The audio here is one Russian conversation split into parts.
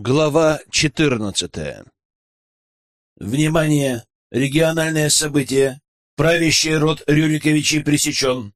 Глава 14. Внимание! Региональное событие. Правящий род Рюриковичей пресечен.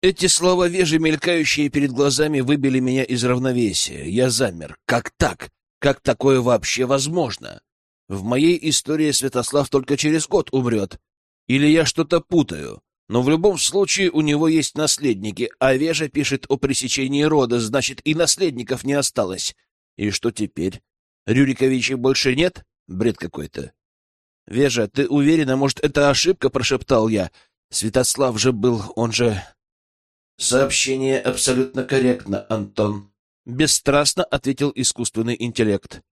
Эти слова вежи, мелькающие перед глазами, выбили меня из равновесия. Я замер. Как так? Как такое вообще возможно? В моей истории Святослав только через год умрет. Или я что-то путаю? Но в любом случае у него есть наследники, а Вежа пишет о пресечении рода, значит, и наследников не осталось. И что теперь? Рюриковичей больше нет? Бред какой-то. Вежа, ты уверена, может, это ошибка, прошептал я. Святослав же был, он же... Сообщение абсолютно корректно, Антон. Бесстрастно ответил искусственный интеллект.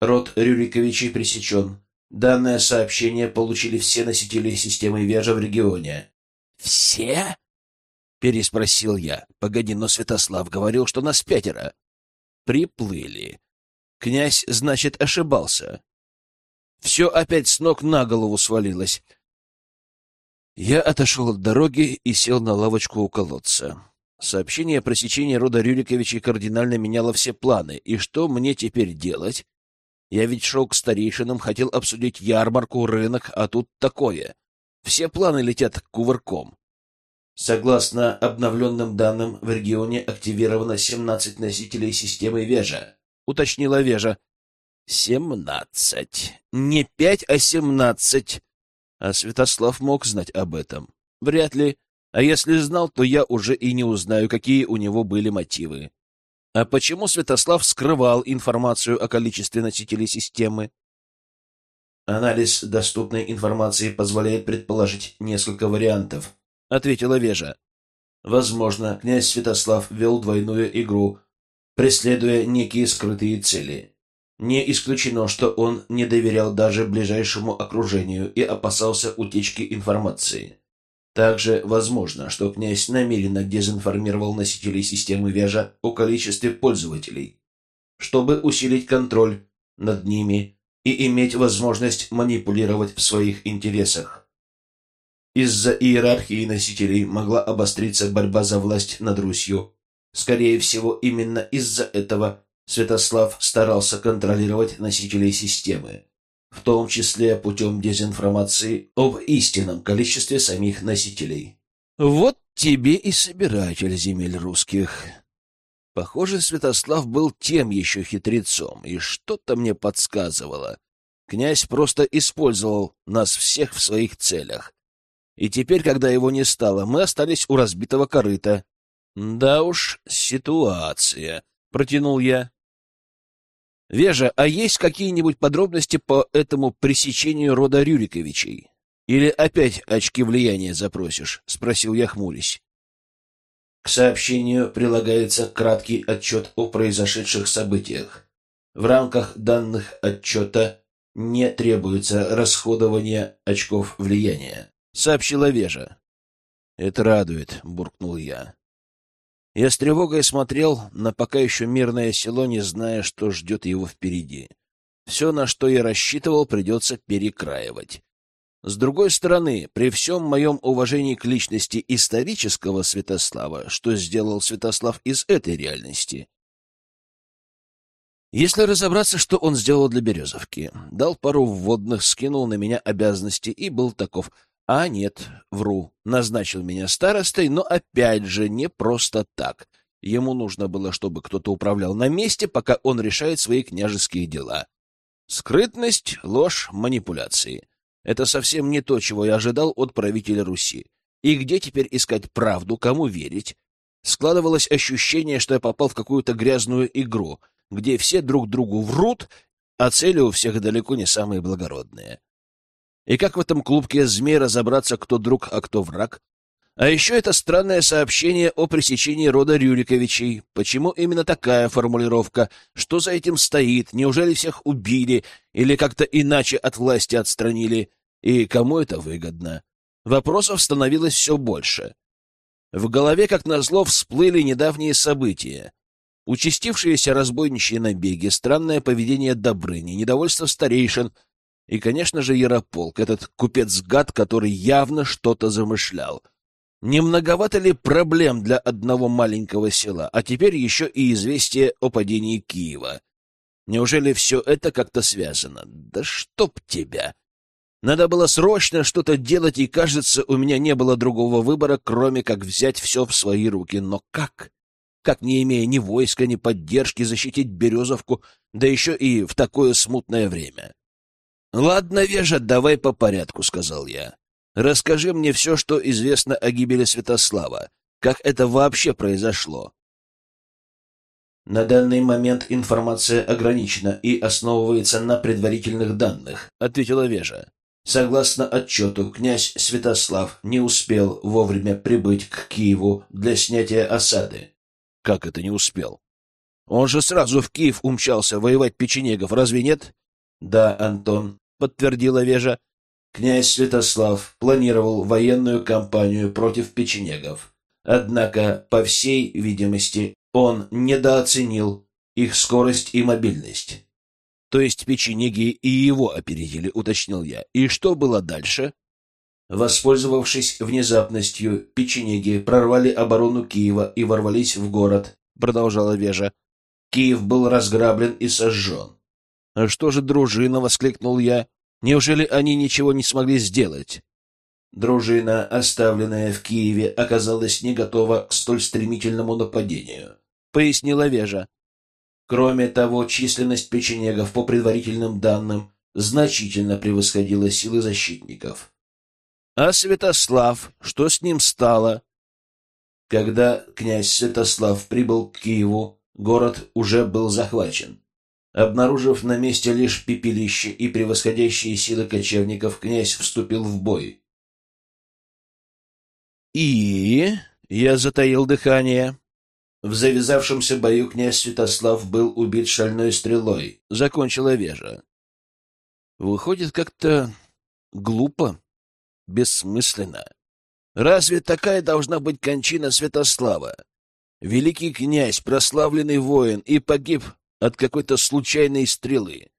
Род Рюриковичей пресечен. Данное сообщение получили все носители системы Вежа в регионе. «Все?» — переспросил я. «Погоди, но Святослав говорил, что нас пятеро». Приплыли. Князь, значит, ошибался. Все опять с ног на голову свалилось. Я отошел от дороги и сел на лавочку у колодца. Сообщение о пресечении рода Рюриковичей кардинально меняло все планы. И что мне теперь делать? Я ведь шел к старейшинам, хотел обсудить ярмарку, рынок, а тут такое. Все планы летят кувырком. Согласно обновленным данным, в регионе активировано 17 носителей системы Вежа, уточнила Вежа. Семнадцать. Не пять, а семнадцать. А Святослав мог знать об этом. Вряд ли. А если знал, то я уже и не узнаю, какие у него были мотивы. А почему Святослав скрывал информацию о количестве носителей системы? Анализ доступной информации позволяет предположить несколько вариантов. — ответила Вежа. Возможно, князь Святослав вел двойную игру, преследуя некие скрытые цели. Не исключено, что он не доверял даже ближайшему окружению и опасался утечки информации. Также возможно, что князь намеренно дезинформировал носителей системы Вежа о количестве пользователей, чтобы усилить контроль над ними и иметь возможность манипулировать в своих интересах. Из-за иерархии носителей могла обостриться борьба за власть над Русью. Скорее всего, именно из-за этого Святослав старался контролировать носителей системы, в том числе путем дезинформации об истинном количестве самих носителей. Вот тебе и собиратель земель русских. Похоже, Святослав был тем еще хитрецом, и что-то мне подсказывало. Князь просто использовал нас всех в своих целях и теперь, когда его не стало, мы остались у разбитого корыта. Да уж, ситуация, протянул я. Вежа, а есть какие-нибудь подробности по этому пресечению рода Рюриковичей? Или опять очки влияния запросишь? спросил я, хмурясь. К сообщению прилагается краткий отчет о произошедших событиях. В рамках данных отчета не требуется расходование очков влияния сообщила Вежа. «Это радует», — буркнул я. Я с тревогой смотрел на пока еще мирное село, не зная, что ждет его впереди. Все, на что я рассчитывал, придется перекраивать. С другой стороны, при всем моем уважении к личности исторического Святослава, что сделал Святослав из этой реальности? Если разобраться, что он сделал для Березовки, дал пару вводных, скинул на меня обязанности и был таков — а нет, вру, назначил меня старостой, но опять же не просто так. Ему нужно было, чтобы кто-то управлял на месте, пока он решает свои княжеские дела. Скрытность, ложь, манипуляции. Это совсем не то, чего я ожидал от правителя Руси. И где теперь искать правду, кому верить? Складывалось ощущение, что я попал в какую-то грязную игру, где все друг другу врут, а цели у всех далеко не самые благородные. И как в этом клубке змей разобраться, кто друг, а кто враг? А еще это странное сообщение о пресечении рода Рюриковичей. Почему именно такая формулировка? Что за этим стоит? Неужели всех убили или как-то иначе от власти отстранили? И кому это выгодно? Вопросов становилось все больше. В голове, как назло, всплыли недавние события. Участившиеся разбойничьи набеги, странное поведение Добрыни, недовольство старейшин — и, конечно же, Ярополк, этот купец-гад, который явно что-то замышлял. Не многовато ли проблем для одного маленького села, а теперь еще и известие о падении Киева? Неужели все это как-то связано? Да чтоб тебя! Надо было срочно что-то делать, и, кажется, у меня не было другого выбора, кроме как взять все в свои руки. Но как? Как, не имея ни войска, ни поддержки, защитить Березовку, да еще и в такое смутное время? «Ладно, Вежа, давай по порядку», — сказал я. «Расскажи мне все, что известно о гибели Святослава. Как это вообще произошло?» «На данный момент информация ограничена и основывается на предварительных данных», — ответила Вежа. Согласно отчету, князь Святослав не успел вовремя прибыть к Киеву для снятия осады. Как это не успел? Он же сразу в Киев умчался воевать печенегов, разве нет? Да, Антон, подтвердила Вежа. Князь Святослав планировал военную кампанию против печенегов. Однако, по всей видимости, он недооценил их скорость и мобильность. То есть печенеги и его опередили, уточнил я. И что было дальше? Воспользовавшись внезапностью, печенеги прорвали оборону Киева и ворвались в город, продолжала Вежа. Киев был разграблен и сожжен. «А что же дружина?» — воскликнул я. «Неужели они ничего не смогли сделать?» Дружина, оставленная в Киеве, оказалась не готова к столь стремительному нападению, — пояснила Вежа. Кроме того, численность печенегов, по предварительным данным, значительно превосходила силы защитников. А Святослав, что с ним стало? Когда князь Святослав прибыл к Киеву, город уже был захвачен. Обнаружив на месте лишь пепелище и превосходящие силы кочевников, князь вступил в бой. И я затаил дыхание. В завязавшемся бою князь Святослав был убит шальной стрелой. Закончила вежа. Выходит, как-то глупо, бессмысленно. Разве такая должна быть кончина Святослава? Великий князь, прославленный воин, и погиб от какой-то случайной стрелы.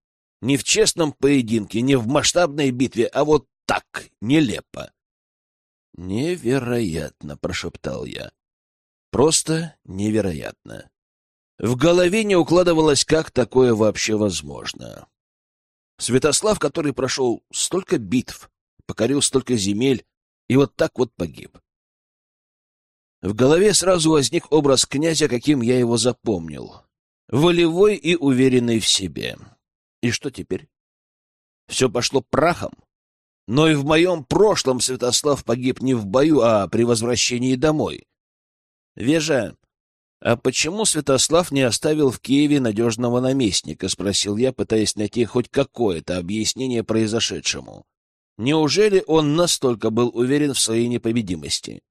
Не в честном поединке, не в масштабной битве, а вот так, нелепо. «Невероятно!» — прошептал я. Просто невероятно. В голове не укладывалось, как такое вообще возможно. Святослав, который прошел столько битв, покорил столько земель, и вот так вот погиб. В голове сразу возник образ князя, каким я его запомнил. Волевой и уверенный в себе. И что теперь? Все пошло прахом? Но и в моем прошлом Святослав погиб не в бою, а при возвращении домой. Вежа, а почему Святослав не оставил в Киеве надежного наместника? — спросил я, пытаясь найти хоть какое-то объяснение произошедшему. Неужели он настолько был уверен в своей непобедимости?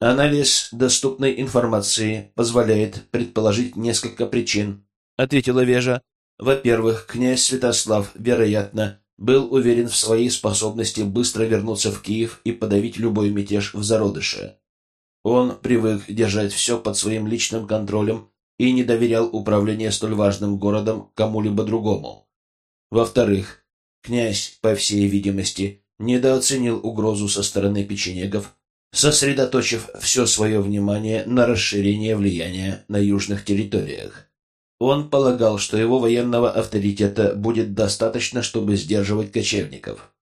Анализ доступной информации позволяет предположить несколько причин, — ответила Вежа. Во-первых, князь Святослав, вероятно, был уверен в своей способности быстро вернуться в Киев и подавить любой мятеж в зародыше. Он привык держать все под своим личным контролем и не доверял управление столь важным городом кому-либо другому. Во-вторых, князь, по всей видимости, недооценил угрозу со стороны печенегов, сосредоточив все свое внимание на расширение влияния на южных территориях. Он полагал, что его военного авторитета будет достаточно, чтобы сдерживать кочевников.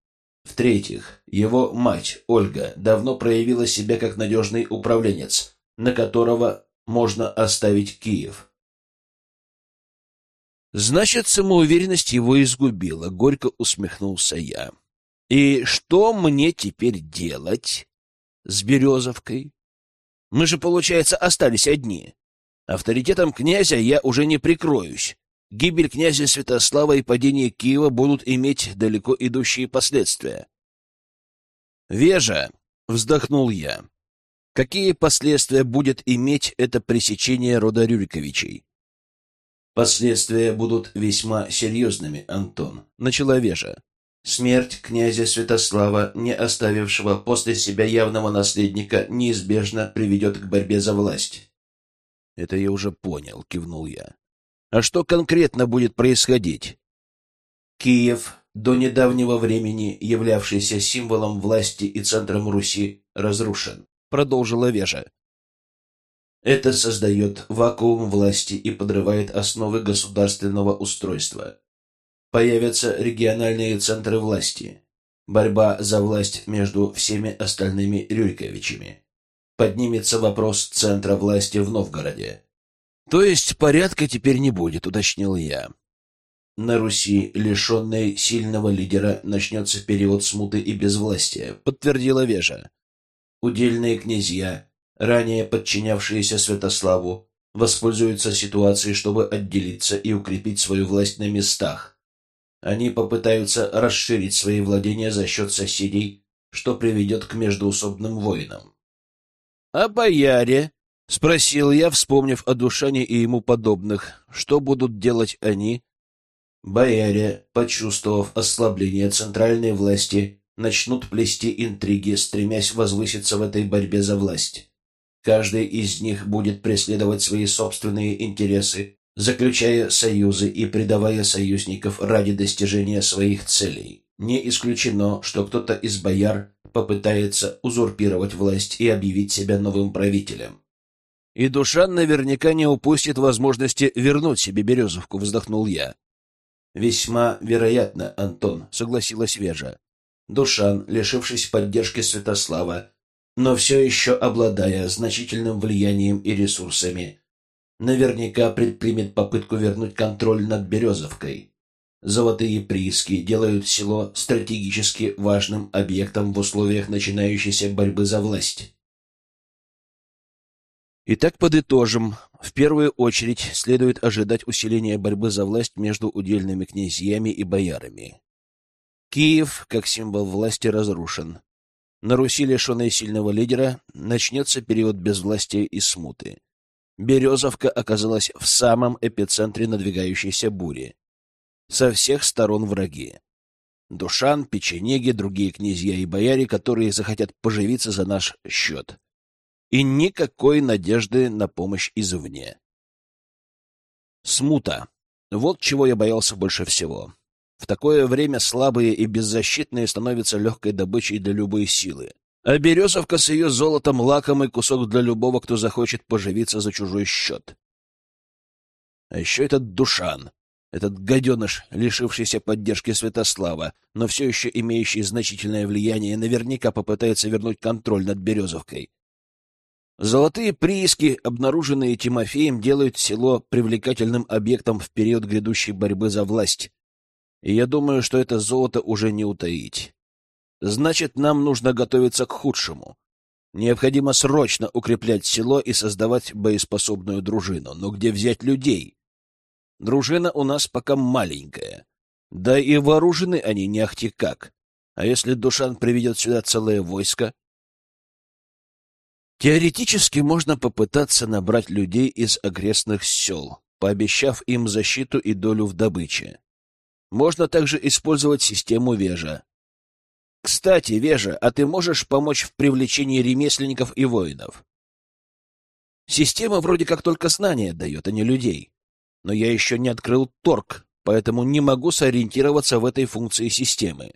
В-третьих, его мать, Ольга, давно проявила себя как надежный управленец, на которого можно оставить Киев. Значит, самоуверенность его изгубила, горько усмехнулся я. И что мне теперь делать с Березовкой? Мы же, получается, остались одни. Авторитетом князя я уже не прикроюсь. Гибель князя Святослава и падение Киева будут иметь далеко идущие последствия. «Вежа!» — вздохнул я. «Какие последствия будет иметь это пресечение рода Рюриковичей?» «Последствия будут весьма серьезными, Антон», — начала Вежа. «Смерть князя Святослава, не оставившего после себя явного наследника, неизбежно приведет к борьбе за власть». «Это я уже понял», — кивнул я. А что конкретно будет происходить? Киев, до недавнего времени являвшийся символом власти и центром Руси, разрушен, продолжила Вежа. Это создает вакуум власти и подрывает основы государственного устройства. Появятся региональные центры власти. Борьба за власть между всеми остальными Рюриковичами. Поднимется вопрос центра власти в Новгороде. То есть порядка теперь не будет, уточнил я. На Руси, лишенной сильного лидера, начнется период смуты и безвластия, подтвердила Вежа. Удельные князья, ранее подчинявшиеся Святославу, воспользуются ситуацией, чтобы отделиться и укрепить свою власть на местах. Они попытаются расширить свои владения за счет соседей, что приведет к междуусобным войнам. — А бояре? — спросил я, вспомнив о Душане и ему подобных. Что будут делать они? Бояре, почувствовав ослабление центральной власти, начнут плести интриги, стремясь возвыситься в этой борьбе за власть. Каждый из них будет преследовать свои собственные интересы, заключая союзы и предавая союзников ради достижения своих целей. Не исключено, что кто-то из бояр попытается узурпировать власть и объявить себя новым правителем. «И Душан наверняка не упустит возможности вернуть себе Березовку», — вздохнул я. «Весьма вероятно, Антон», — согласилась Вежа. Душан, лишившись поддержки Святослава, но все еще обладая значительным влиянием и ресурсами, наверняка предпримет попытку вернуть контроль над Березовкой. Золотые прииски делают село стратегически важным объектом в условиях начинающейся борьбы за власть. Итак, подытожим. В первую очередь следует ожидать усиления борьбы за власть между удельными князьями и боярами. Киев, как символ власти, разрушен. На Руси, лишенной сильного лидера, начнется период безвластия и смуты. Березовка оказалась в самом эпицентре надвигающейся бури. Со всех сторон враги. Душан, печенеги, другие князья и бояре, которые захотят поживиться за наш счет. И никакой надежды на помощь извне. Смута. Вот чего я боялся больше всего. В такое время слабые и беззащитные становятся легкой добычей для любой силы. А Березовка с ее золотом — лакомый кусок для любого, кто захочет поживиться за чужой счет. А еще этот Душан, этот гаденыш, лишившийся поддержки Святослава, но все еще имеющий значительное влияние, наверняка попытается вернуть контроль над Березовкой. Золотые прииски, обнаруженные Тимофеем, делают село привлекательным объектом в период грядущей борьбы за власть и я думаю, что это золото уже не утаить. Значит, нам нужно готовиться к худшему. Необходимо срочно укреплять село и создавать боеспособную дружину. Но где взять людей? Дружина у нас пока маленькая. Да и вооружены они не ахти как. А если Душан приведет сюда целое войско? Теоретически можно попытаться набрать людей из окрестных сел, пообещав им защиту и долю в добыче. Можно также использовать систему Вежа. Кстати, Вежа, а ты можешь помочь в привлечении ремесленников и воинов? Система вроде как только знания дает, а не людей. Но я еще не открыл торг, поэтому не могу сориентироваться в этой функции системы.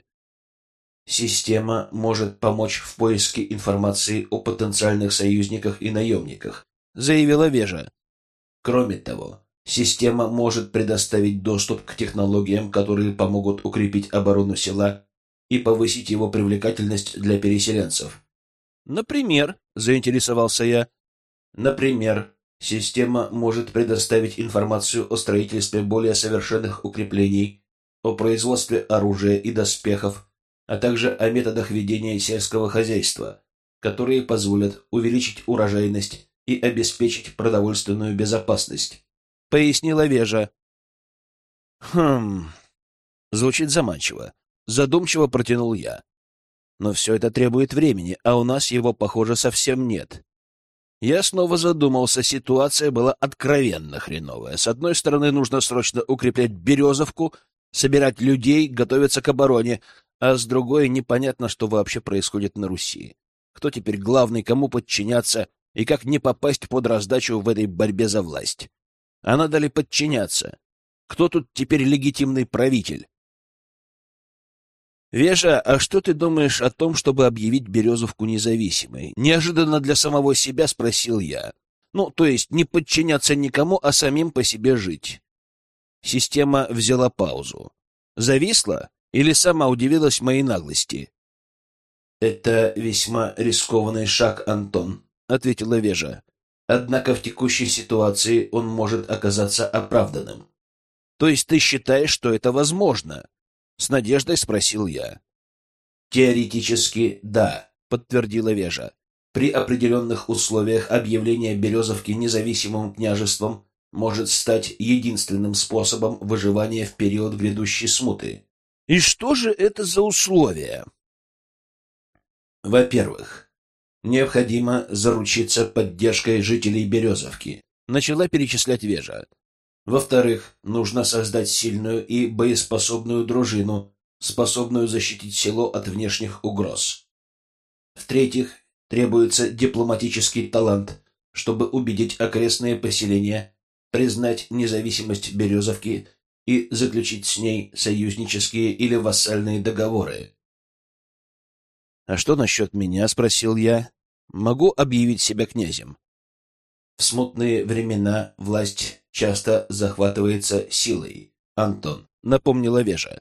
Система может помочь в поиске информации о потенциальных союзниках и наемниках, заявила Вежа. Кроме того, Система может предоставить доступ к технологиям, которые помогут укрепить оборону села и повысить его привлекательность для переселенцев. Например, заинтересовался я. Например, система может предоставить информацию о строительстве более совершенных укреплений, о производстве оружия и доспехов, а также о методах ведения сельского хозяйства, которые позволят увеличить урожайность и обеспечить продовольственную безопасность пояснила Вежа. Хм. Звучит заманчиво. Задумчиво протянул я. Но все это требует времени, а у нас его, похоже, совсем нет. Я снова задумался, ситуация была откровенно хреновая. С одной стороны, нужно срочно укреплять Березовку, собирать людей, готовиться к обороне, а с другой непонятно, что вообще происходит на Руси. Кто теперь главный, кому подчиняться и как не попасть под раздачу в этой борьбе за власть. А надо ли подчиняться? Кто тут теперь легитимный правитель? Вежа, а что ты думаешь о том, чтобы объявить Березовку независимой? Неожиданно для самого себя спросил я. Ну, то есть не подчиняться никому, а самим по себе жить. Система взяла паузу. Зависла или сама удивилась моей наглости? «Это весьма рискованный шаг, Антон», — ответила Вежа. «Однако в текущей ситуации он может оказаться оправданным». «То есть ты считаешь, что это возможно?» — с надеждой спросил я. «Теоретически, да», — подтвердила Вежа. «При определенных условиях объявление Березовки независимым княжеством может стать единственным способом выживания в период грядущей смуты. И что же это за условия? Во-первых, необходимо заручиться поддержкой жителей Березовки, начала перечислять Вежа. Во-вторых, нужно создать сильную и боеспособную дружину, способную защитить село от внешних угроз. В-третьих, требуется дипломатический талант, чтобы убедить окрестные поселения признать независимость Березовки и заключить с ней союзнические или вассальные договоры. «А что насчет меня?» — спросил я. «Могу объявить себя князем?» В смутные времена власть часто захватывается силой, Антон, напомнила Вежа.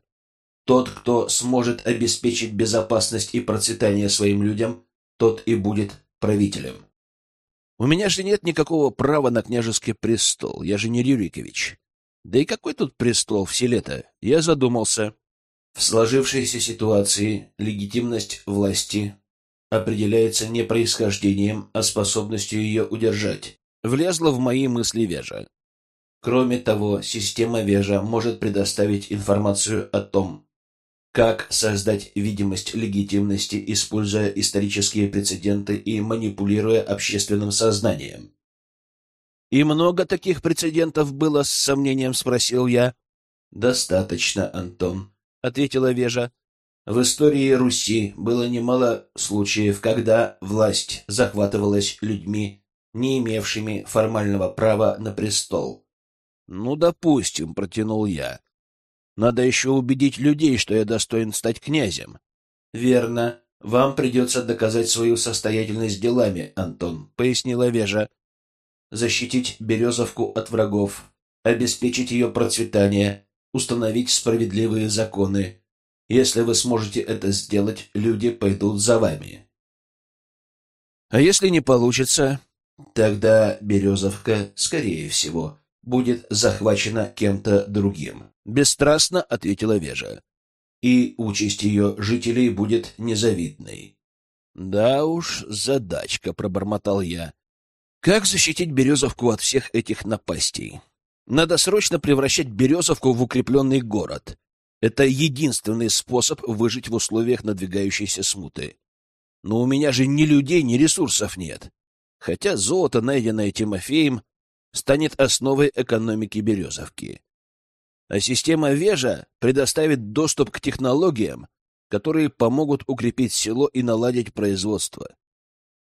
Тот, кто сможет обеспечить безопасность и процветание своим людям, тот и будет правителем. У меня же нет никакого права на княжеский престол, я же не Рюрикович. Да и какой тут престол в селе-то? Я задумался. В сложившейся ситуации легитимность власти определяется не происхождением, а способностью ее удержать. Влезла в мои мысли Вежа. Кроме того, система Вежа может предоставить информацию о том, как создать видимость легитимности, используя исторические прецеденты и манипулируя общественным сознанием? «И много таких прецедентов было?» — с сомнением спросил я. «Достаточно, Антон», — ответила Вежа. «В истории Руси было немало случаев, когда власть захватывалась людьми, не имевшими формального права на престол». «Ну, допустим», — протянул я. Надо еще убедить людей, что я достоин стать князем. Верно. Вам придется доказать свою состоятельность делами, Антон, пояснила Вежа. Защитить Березовку от врагов, обеспечить ее процветание, установить справедливые законы. Если вы сможете это сделать, люди пойдут за вами. А если не получится, тогда Березовка, скорее всего, будет захвачена кем-то другим. — бесстрастно ответила Вежа. «И участь ее жителей будет незавидной». «Да уж, задачка», — пробормотал я. «Как защитить Березовку от всех этих напастей? Надо срочно превращать Березовку в укрепленный город. Это единственный способ выжить в условиях надвигающейся смуты. Но у меня же ни людей, ни ресурсов нет. Хотя золото, найденное Тимофеем, станет основой экономики Березовки а система Вежа предоставит доступ к технологиям, которые помогут укрепить село и наладить производство.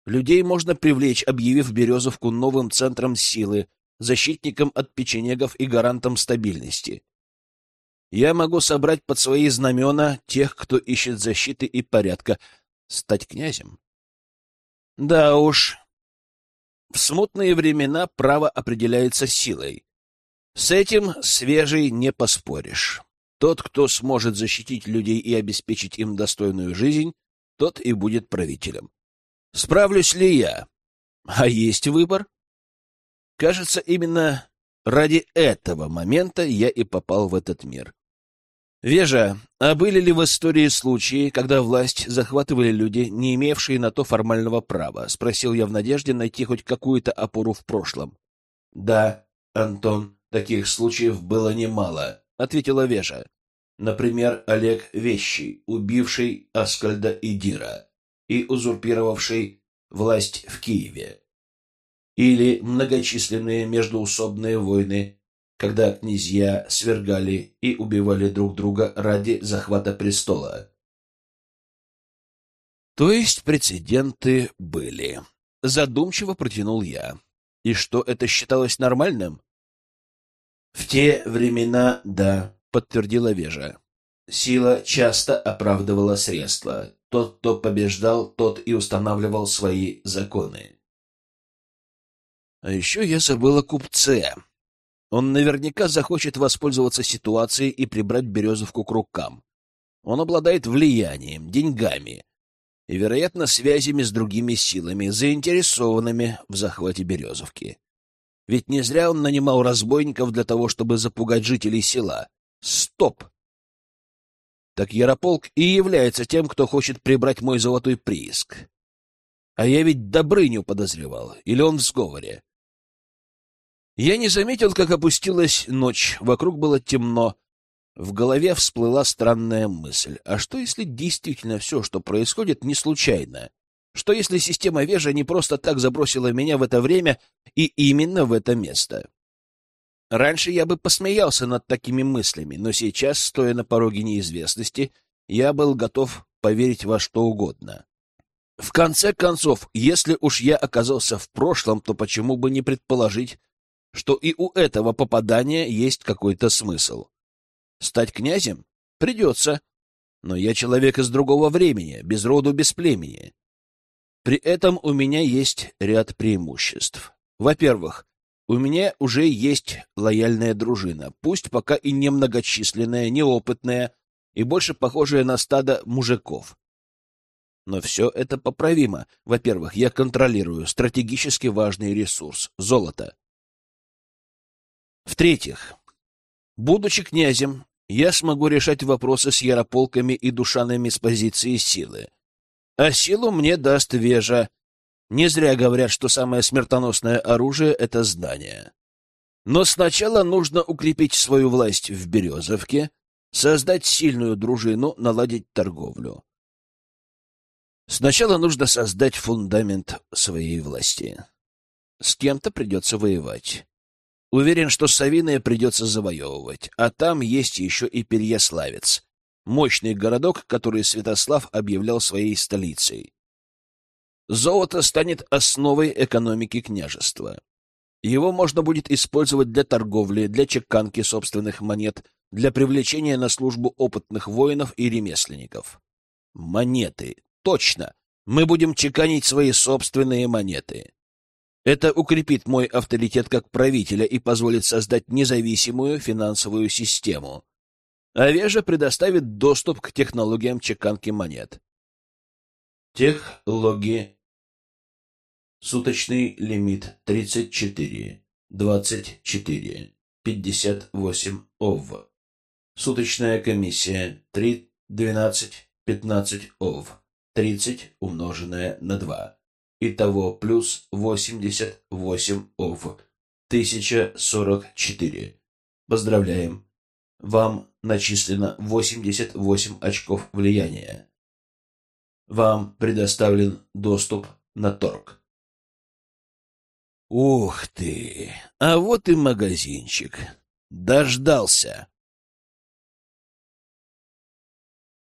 Людей можно привлечь, объявив Березовку новым центром силы, защитником от печенегов и гарантом стабильности. Я могу собрать под свои знамена тех, кто ищет защиты и порядка, стать князем. Да уж, в смутные времена право определяется силой. С этим свежий не поспоришь. Тот, кто сможет защитить людей и обеспечить им достойную жизнь, тот и будет правителем. Справлюсь ли я? А есть выбор? Кажется, именно ради этого момента я и попал в этот мир. Вежа, а были ли в истории случаи, когда власть захватывали люди, не имевшие на то формального права? Спросил я в надежде найти хоть какую-то опору в прошлом. Да, Антон, Таких случаев было немало, ответила Вежа. Например, Олег Вещий, убивший Аскальда Идира и узурпировавший власть в Киеве. Или многочисленные междуусобные войны, когда князья свергали и убивали друг друга ради захвата престола. То есть прецеденты были. Задумчиво протянул я. И что, это считалось нормальным? В те времена, да, подтвердила Вежа. Сила часто оправдывала средства. Тот, кто побеждал, тот и устанавливал свои законы. А еще я забыл о купце. Он наверняка захочет воспользоваться ситуацией и прибрать Березовку к рукам. Он обладает влиянием, деньгами и, вероятно, связями с другими силами, заинтересованными в захвате Березовки. Ведь не зря он нанимал разбойников для того, чтобы запугать жителей села. Стоп! Так Ярополк и является тем, кто хочет прибрать мой золотой прииск. А я ведь Добрыню подозревал. Или он в сговоре? Я не заметил, как опустилась ночь. Вокруг было темно. В голове всплыла странная мысль. А что, если действительно все, что происходит, не случайно? Что, если система Вежа не просто так забросила меня в это время и именно в это место? Раньше я бы посмеялся над такими мыслями, но сейчас, стоя на пороге неизвестности, я был готов поверить во что угодно. В конце концов, если уж я оказался в прошлом, то почему бы не предположить, что и у этого попадания есть какой-то смысл? Стать князем? Придется. Но я человек из другого времени, без роду, без племени. При этом у меня есть ряд преимуществ. Во-первых, у меня уже есть лояльная дружина, пусть пока и немногочисленная, неопытная и больше похожая на стадо мужиков. Но все это поправимо. Во-первых, я контролирую стратегически важный ресурс — золото. В-третьих, будучи князем, я смогу решать вопросы с ярополками и душанами с позиции силы. А силу мне даст вежа, не зря говорят, что самое смертоносное оружие — это здание. Но сначала нужно укрепить свою власть в Березовке, создать сильную дружину, наладить торговлю. Сначала нужно создать фундамент своей власти. С кем-то придется воевать. Уверен, что Савиное придется завоевывать, а там есть еще и Переяславец, мощный городок, который Святослав объявлял своей столицей. Золото станет основой экономики княжества. Его можно будет использовать для торговли, для чеканки собственных монет, для привлечения на службу опытных воинов и ремесленников. Монеты. Точно. Мы будем чеканить свои собственные монеты. Это укрепит мой авторитет как правителя и позволит создать независимую финансовую систему. А Вежа предоставит доступ к технологиям чеканки монет. Техлоги Суточный лимит 34, 24, 58 ОВ. Суточная комиссия 3, 12, 15 ОВ. 30 умноженное на 2. Итого плюс 88 ОВ. 1044. Поздравляем. Вам начислено 88 очков влияния. Вам предоставлен доступ на торг. Ух ты! А вот и магазинчик. Дождался.